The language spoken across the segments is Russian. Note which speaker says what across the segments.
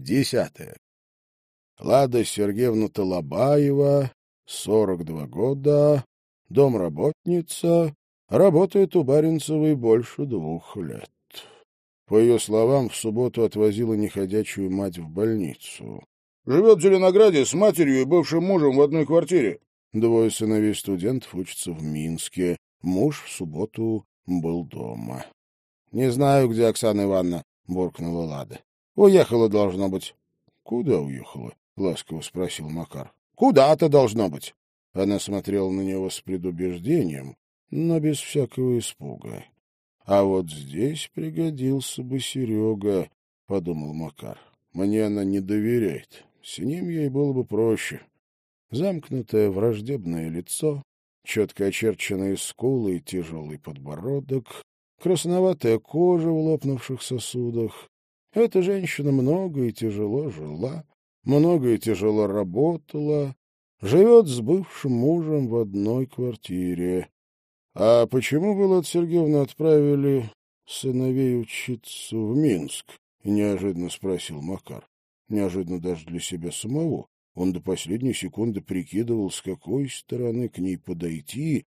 Speaker 1: Десятое. Лада Сергеевна Толобаева, 42 года, домработница, работает у Баренцевой больше двух лет. По ее словам, в субботу отвозила неходячую мать в больницу.
Speaker 2: Живет в Зеленограде с матерью и бывшим мужем в одной квартире.
Speaker 1: Двое сыновей студентов учатся в Минске. Муж в субботу был дома. — Не знаю, где Оксана Ивановна, — буркнула Лада. — Уехала, должно быть. — Куда уехала? — ласково спросил Макар. — Куда-то должно быть. Она смотрела на него с предубеждением, но без всякого испуга. — А вот здесь пригодился бы Серега, — подумал Макар. — Мне она не доверяет. С ним ей было бы проще. Замкнутое враждебное лицо, четко очерченные скулы и тяжелый подбородок, красноватая кожа в лопнувших сосудах. Эта женщина много и тяжело жила, много и тяжело работала, живет с бывшим мужем в одной квартире. — А почему вы, Лад Сергеевна, отправили сыновей учиться в Минск? — неожиданно спросил Макар. Неожиданно даже для себя самого. Он до последней секунды прикидывал, с какой стороны к ней подойти,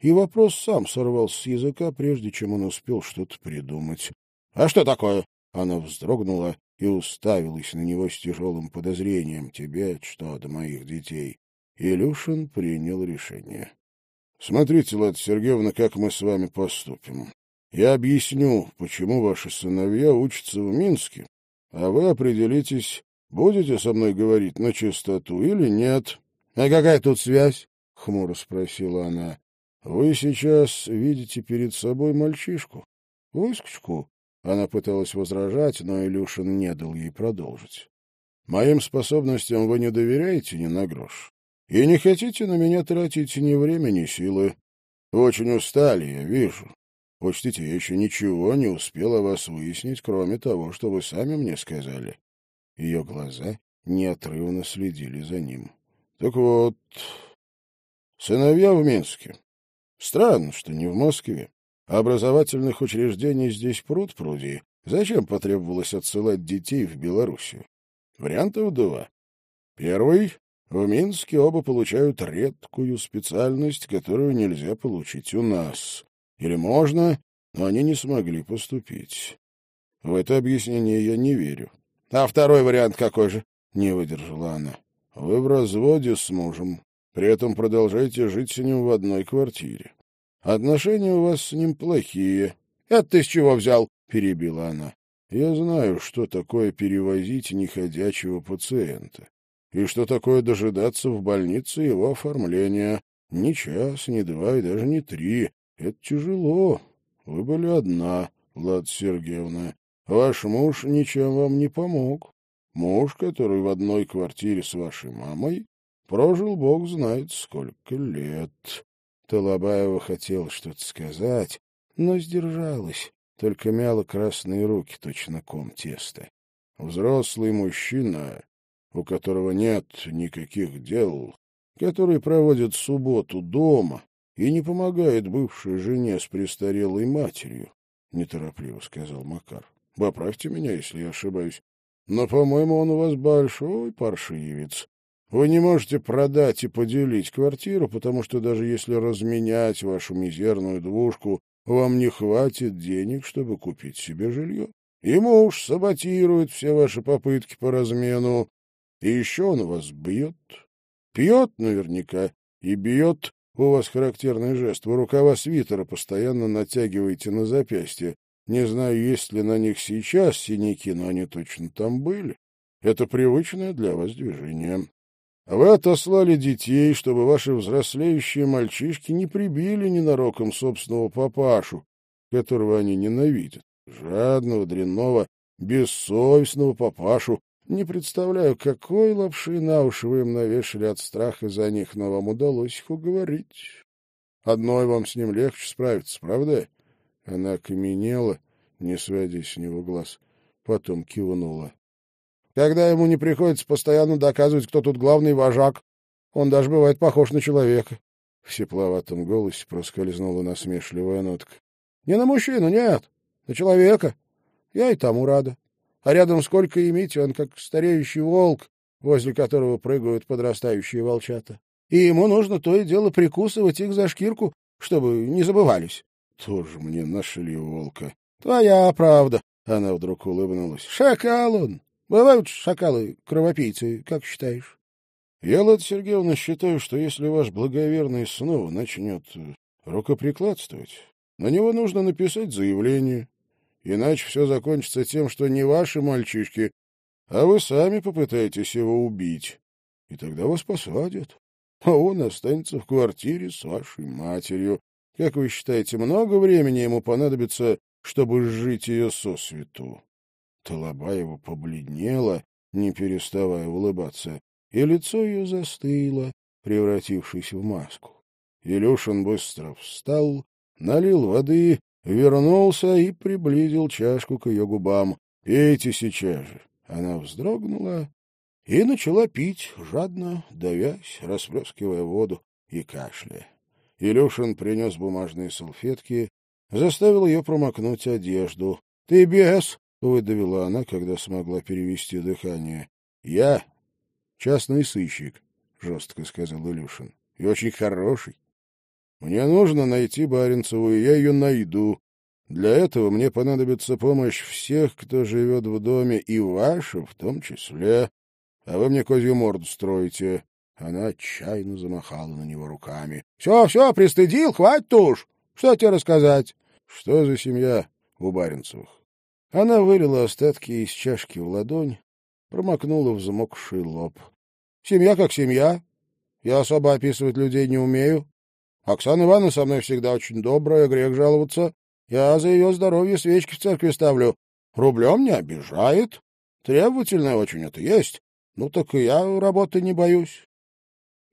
Speaker 1: и вопрос сам сорвался с языка, прежде чем он успел что-то придумать. — А что такое? Она вздрогнула и уставилась на него с тяжелым подозрением. — Тебе что до моих детей? Илюшин принял решение. — Смотрите, Лада Сергеевна, как мы с вами поступим. Я объясню, почему ваши сыновья учатся в Минске, а вы определитесь, будете со мной говорить на чистоту или нет. — А какая тут связь? — хмуро спросила она. — Вы сейчас видите перед собой мальчишку, выскочку. Она пыталась возражать, но Илюшин не дал ей продолжить. — Моим способностям вы не доверяете ни на грош. И не хотите на меня тратить ни время, ни силы. очень устали, я вижу. Учтите, я еще ничего не успела вас выяснить, кроме того, что вы сами мне сказали. Ее глаза неотрывно следили за ним. Так вот, сыновья в Минске. Странно, что не в Москве. Образовательных учреждений здесь пруд пруди. Зачем потребовалось отсылать детей в Белоруссию? Вариантов два. Первый. В Минске оба получают редкую специальность, которую нельзя получить у нас. Или можно, но они не смогли поступить. В это объяснение я не верю. А второй вариант какой же? Не выдержала она. Вы в разводе с мужем, при этом продолжаете жить с ним в одной квартире. Отношения у вас с ним плохие. Это ты с чего взял? Перебила она. Я знаю, что такое перевозить неходячего пациента. И что такое дожидаться в больнице его оформления. Ни час, ни два и даже не три. Это тяжело. Вы были одна, Влад Сергеевна. Ваш муж ничем вам не помог. Муж, который в одной квартире с вашей мамой, прожил бог знает сколько лет. Толобаева хотела что-то сказать, но сдержалась, только мяла красные руки, точно ком теста. Взрослый мужчина, у которого нет никаких дел, который проводит субботу дома, и не помогает бывшей жене с престарелой матерью, — неторопливо сказал Макар. — Поправьте меня, если я ошибаюсь. Но, по-моему, он у вас большой паршивец. Вы не можете продать и поделить квартиру, потому что даже если разменять вашу мизерную двушку, вам не хватит денег, чтобы купить себе жилье. И муж саботирует все ваши попытки по размену. И еще он вас бьет. Пьет наверняка и бьет у вас характерный жест. Вы рукава свитера постоянно натягиваете на запястье. Не знаю, есть ли на них сейчас синяки, но они точно там были. Это привычное для вас движение. Вы отослали детей, чтобы ваши взрослеющие мальчишки не прибили ненароком собственного папашу, которого они ненавидят. Жадного, дрянного, бессовестного папашу, не представляю, какой лапши на уши вы им навешали от страха за них, но вам удалось их уговорить. Одной вам с ним легче справиться, правда? Она окаменела, не сводя с него глаз, потом кивнула. Когда ему не приходится постоянно доказывать, кто тут главный вожак, он даже бывает похож на человека. В сепловатом голосе проскользнула насмешливая нотка. — Не на мужчину, нет, на человека. Я и тому рада. а рядом сколько имите, он как стареющий волк, возле которого прыгают подрастающие волчата. И ему нужно то и дело прикусывать их за шкирку, чтобы не забывались.
Speaker 2: Тоже мне нашли волка.
Speaker 1: Твоя правда. Она вдруг улыбнулась. Шакал он. Бывают шакалы-кровопийцы, как считаешь?
Speaker 2: Я, Лада Сергеевна, считаю, что если ваш благоверный снова начнет э, рукоприкладствовать, на него нужно написать заявление, иначе все закончится тем, что не ваши мальчишки, а вы сами попытаетесь его убить, и тогда вас посадят, а он останется в квартире с вашей матерью. Как вы считаете, много времени ему понадобится, чтобы сжить ее сосвету?» Талабаева побледнела, не переставая улыбаться, и лицо ее застыло, превратившись в маску. Илюшин быстро встал, налил воды, вернулся и приблизил чашку к ее губам. «Пейте сейчас же!» Она вздрогнула и начала пить, жадно, давясь, расплескивая воду и кашляя. Илюшин принес бумажные салфетки, заставил ее промокнуть одежду. — Ты бес! — выдавила она, когда смогла перевести дыхание. — Я частный сыщик, — жестко сказал Илюшин, — и очень хороший. Мне нужно найти Баренцеву, и я ее найду. Для этого мне понадобится помощь всех, кто живет в доме, и ваша в том числе. А вы мне козью морду строите. Она отчаянно замахала на него руками. — Все, все, пристыдил, хватит уж. Что тебе рассказать? — Что за семья у Баренцевых? Она вылила остатки из чашки в ладонь, промокнула взмокший лоб. — Семья как семья. Я особо описывать людей не умею. Оксана Ивановна со мной всегда очень добрая, грех жаловаться. Я за ее здоровье свечки в церкви ставлю. Рублем не обижает. Требовательная очень это есть. Ну так и я работы не боюсь.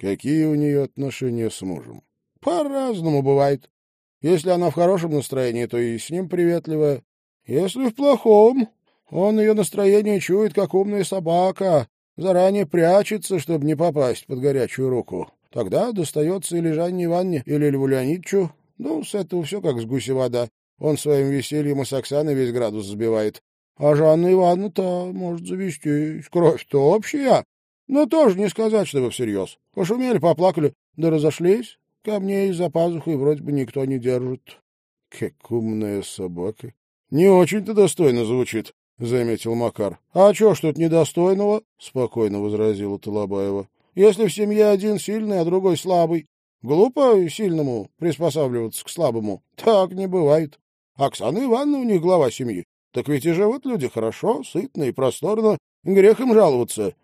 Speaker 2: Какие у нее отношения с мужем? По-разному бывает. Если она в хорошем настроении, то и с ним приветливая. Если в плохом, он ее настроение чует, как умная собака, заранее прячется, чтобы не попасть под горячую руку. Тогда достается или Жанне Ивановне, или Льву Леонидовичу. Ну, с этого все как с гуси вода. Он своим весельем и с Оксаной весь градус сбивает. А Жанна Ивановна-то может завестись. Кровь-то общая. Но тоже не сказать, чтобы всерьез. Пошумели, поплакали, да разошлись. Камней за пазухой вроде бы никто не держит. Как умная собака. Не очень-то достойно звучит, — заметил Макар. — А чё ж тут недостойного? — спокойно возразила Талабаева. — Если в семье один сильный, а другой слабый. Глупо сильному приспосабливаться к слабому. Так не бывает. Оксана Ивановна у них глава семьи. Так ведь и живут люди хорошо, сытно и просторно. Грех им жаловаться.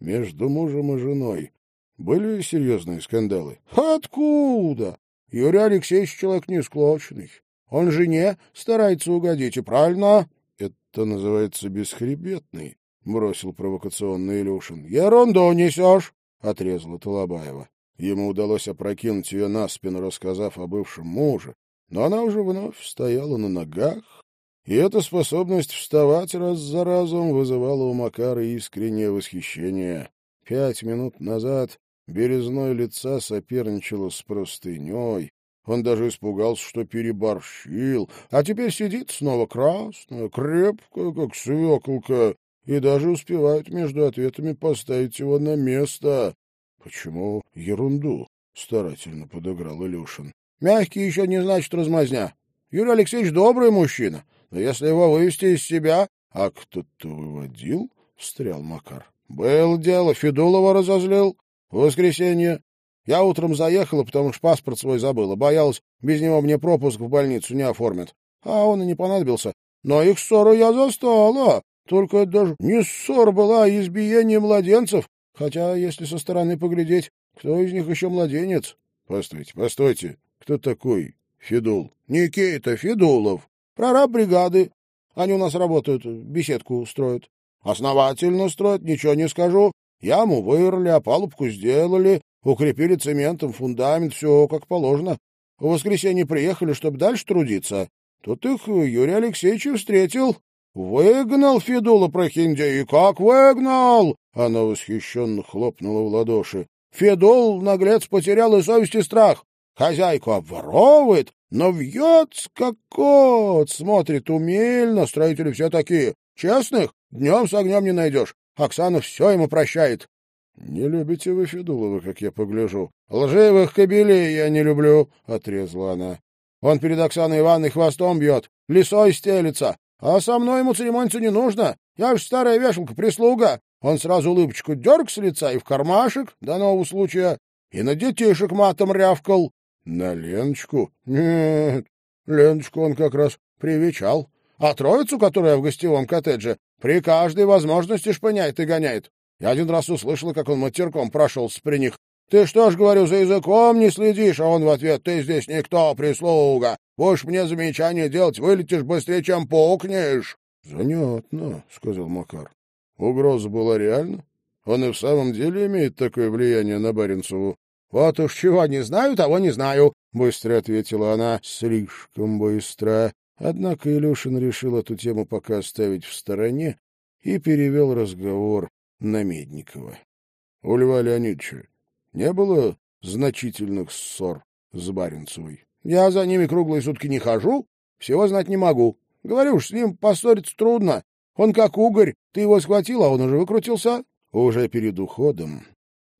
Speaker 2: Между мужем и женой были серьезные скандалы. Откуда? Юрий Алексеевич человек несклочный. Он жене старается угодить, и правильно. Это называется бесхребетный, — бросил провокационный Илюшин. — Ерунду несешь, — отрезала Талабаева. Ему удалось опрокинуть ее на спину, рассказав о бывшем муже, но она уже вновь стояла на ногах, и эта способность вставать раз за разом вызывала у Макара искреннее восхищение. Пять минут назад березной лица соперничала с простыней, он даже испугался, что переборщил, а теперь сидит снова красная, крепкая, как свеколка, и даже успевает между ответами поставить его на место. — Почему ерунду? — старательно подыграл Илюшин. — Мягкий еще не значит размазня. Юрий Алексеевич добрый мужчина, но если его вывести из себя... — А кто-то выводил? — встрял Макар. — Был дело, Федулова разозлил. В воскресенье я утром заехала, потому что паспорт свой забыла. Боялась, без него мне пропуск в больницу не оформят. А он и не понадобился. Но их ссору я застала. Только это даже не ссора была, а избиение младенцев. Хотя, если со стороны поглядеть, кто из них еще младенец? Постойте, постойте. Кто такой Федул? Никита Федулов. Прораб бригады. Они у нас работают, беседку строят. Основательно строят, ничего не скажу. Яму вырыли, опалубку сделали, Укрепили цементом фундамент, все как положено. В воскресенье приехали, чтобы дальше трудиться. Тут их Юрий Алексеевич встретил. Выгнал Федула Прохиндя, и как выгнал! Она восхищенно хлопнула в ладоши. Федул, наглец, потерял и совесть, и страх. Хозяйку обворовывает, но вьется как кот. Смотрит умельно, строители все такие. Честных
Speaker 1: Днем с огнем не найдешь. Оксана все ему прощает.
Speaker 2: — Не любите вы Федулова, как я погляжу.
Speaker 1: — Лживых кобелей я не люблю, — отрезала она. Он перед Оксаной Ивановной хвостом бьет, лисой стелится. А со мной ему церемониться не нужно. Я ж старая вешалка, прислуга. Он сразу улыбочку дерг с лица и в кармашек до нового случая. И на детишек матом рявкал.
Speaker 2: На Леночку?
Speaker 1: Нет, Леночку он как раз привечал. А троицу, которая в гостевом коттедже, при каждой возможности шпыняет и гоняет. Я один раз услышал, как он матерком прошелся при них. Ты что ж, говорю, за языком не следишь? А он в ответ, ты здесь никто, прислуга. Будешь мне замечание делать, вылетишь быстрее, чем пукнешь.
Speaker 2: — Занятно, — сказал Макар. — Угроза была реальна? Он и в самом деле имеет такое влияние на Баренцеву?
Speaker 1: — Вот уж чего не знаю, того не знаю, — быстро ответила она.
Speaker 2: — Слишком быстро. Однако Илюшин решил эту тему пока оставить в стороне и перевел разговор на Медникова. — У Льва Леонидовича не было значительных ссор с Баренцевой?
Speaker 1: — Я за ними круглые сутки не хожу, всего знать не могу. Говорю ж, с ним поссориться трудно. Он как угорь, ты его схватил, а он уже выкрутился.
Speaker 2: Уже перед уходом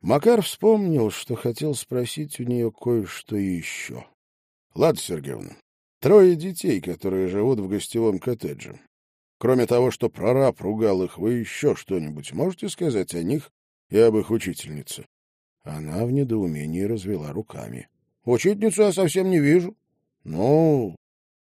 Speaker 2: Макар вспомнил, что хотел спросить у нее кое-что еще. — Ладно, Сергеевна, трое детей, которые живут в гостевом коттедже. Кроме того, что прораб ругал их, вы еще что-нибудь можете сказать о них и об их учительнице? Она в недоумении развела руками.
Speaker 1: — Учительницу я совсем не вижу. — Ну,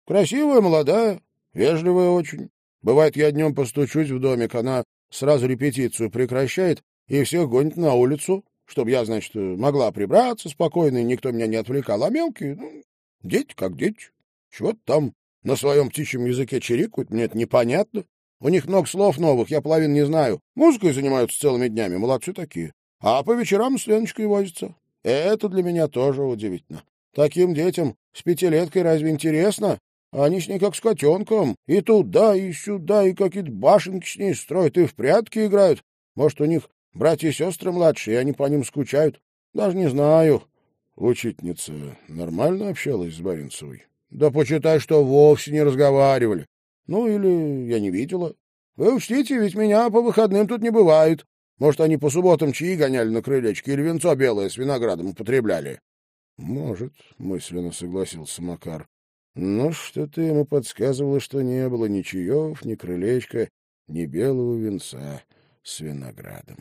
Speaker 1: красивая, молодая, вежливая очень. Бывает, я днем постучусь в домик, она сразу репетицию прекращает и всех гонит на улицу, чтобы я, значит, могла прибраться спокойно, и никто меня не отвлекал. А мелкие, ну, дети как дети. Чего-то там на своем птичьем языке чирикают, мне это непонятно. У них много слов новых, я половину не знаю. Музыкой занимаются целыми днями, молодцы такие. А по вечерам с Леночкой возится. Это для меня тоже удивительно. Таким детям с пятилеткой разве интересно? Они с ней как с котенком. И туда, и сюда, и какие-то башенки с ней строят, и в прятки играют. Может, у них братья и сестры младшие, и они по ним скучают. Даже не знаю.
Speaker 2: Учительница нормально общалась с Баренцевой?
Speaker 1: Да почитай, что вовсе не разговаривали. Ну, или я не видела. Вы учтите, ведь меня по выходным тут не бывает. Может, они по субботам чаи гоняли на крылечке или венцо белое с виноградом употребляли?
Speaker 2: — Может, — мысленно согласился Макар. Но что-то ему подсказывало, что не было ни чаев, ни крылечка, ни белого венца с виноградом.